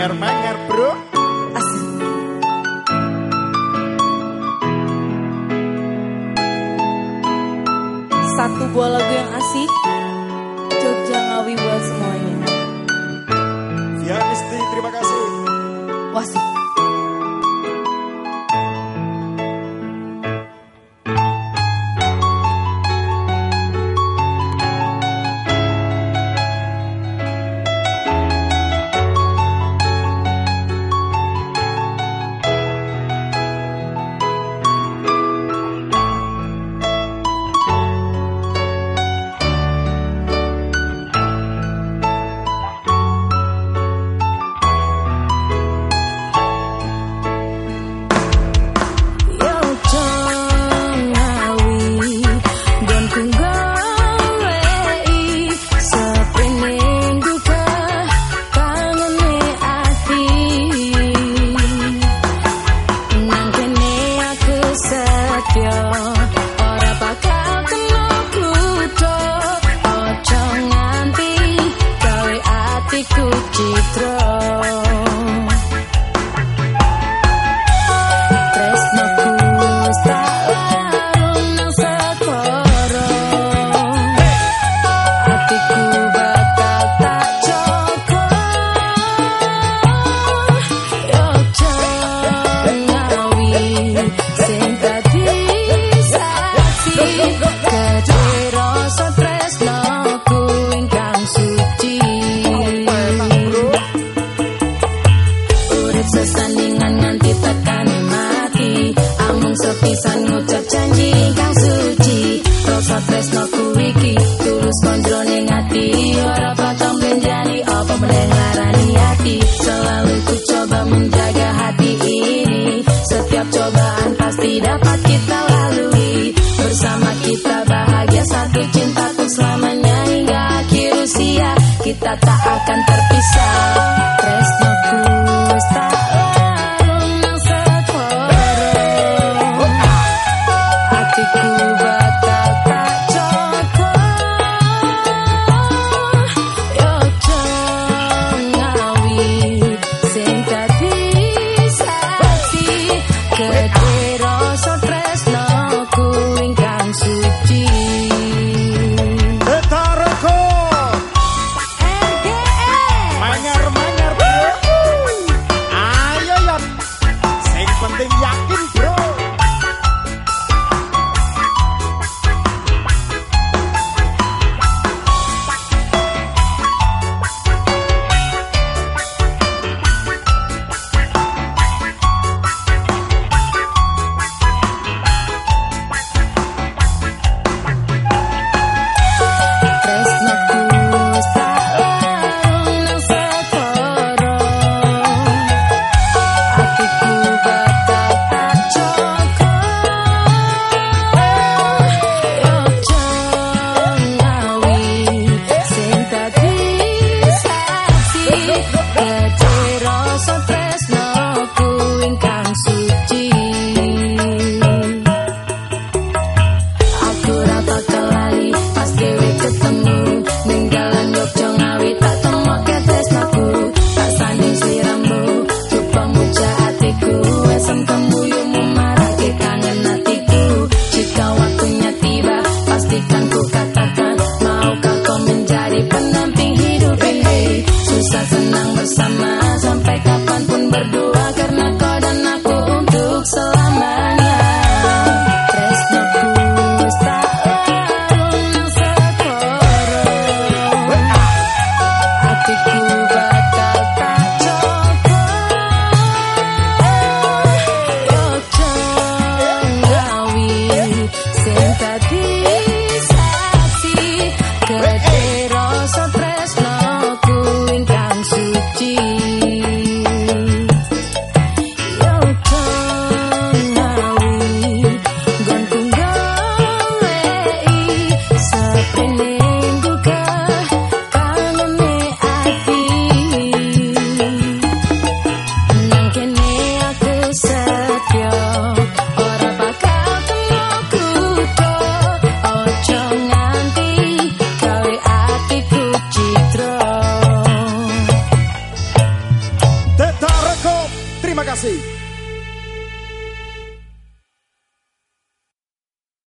Mangar-mangar bro. Asik Satu buah lagu yang asik Jogja Ngawi buat semuanya. Ya Misti terima kasih. Wasik kita tak akan terpisah The.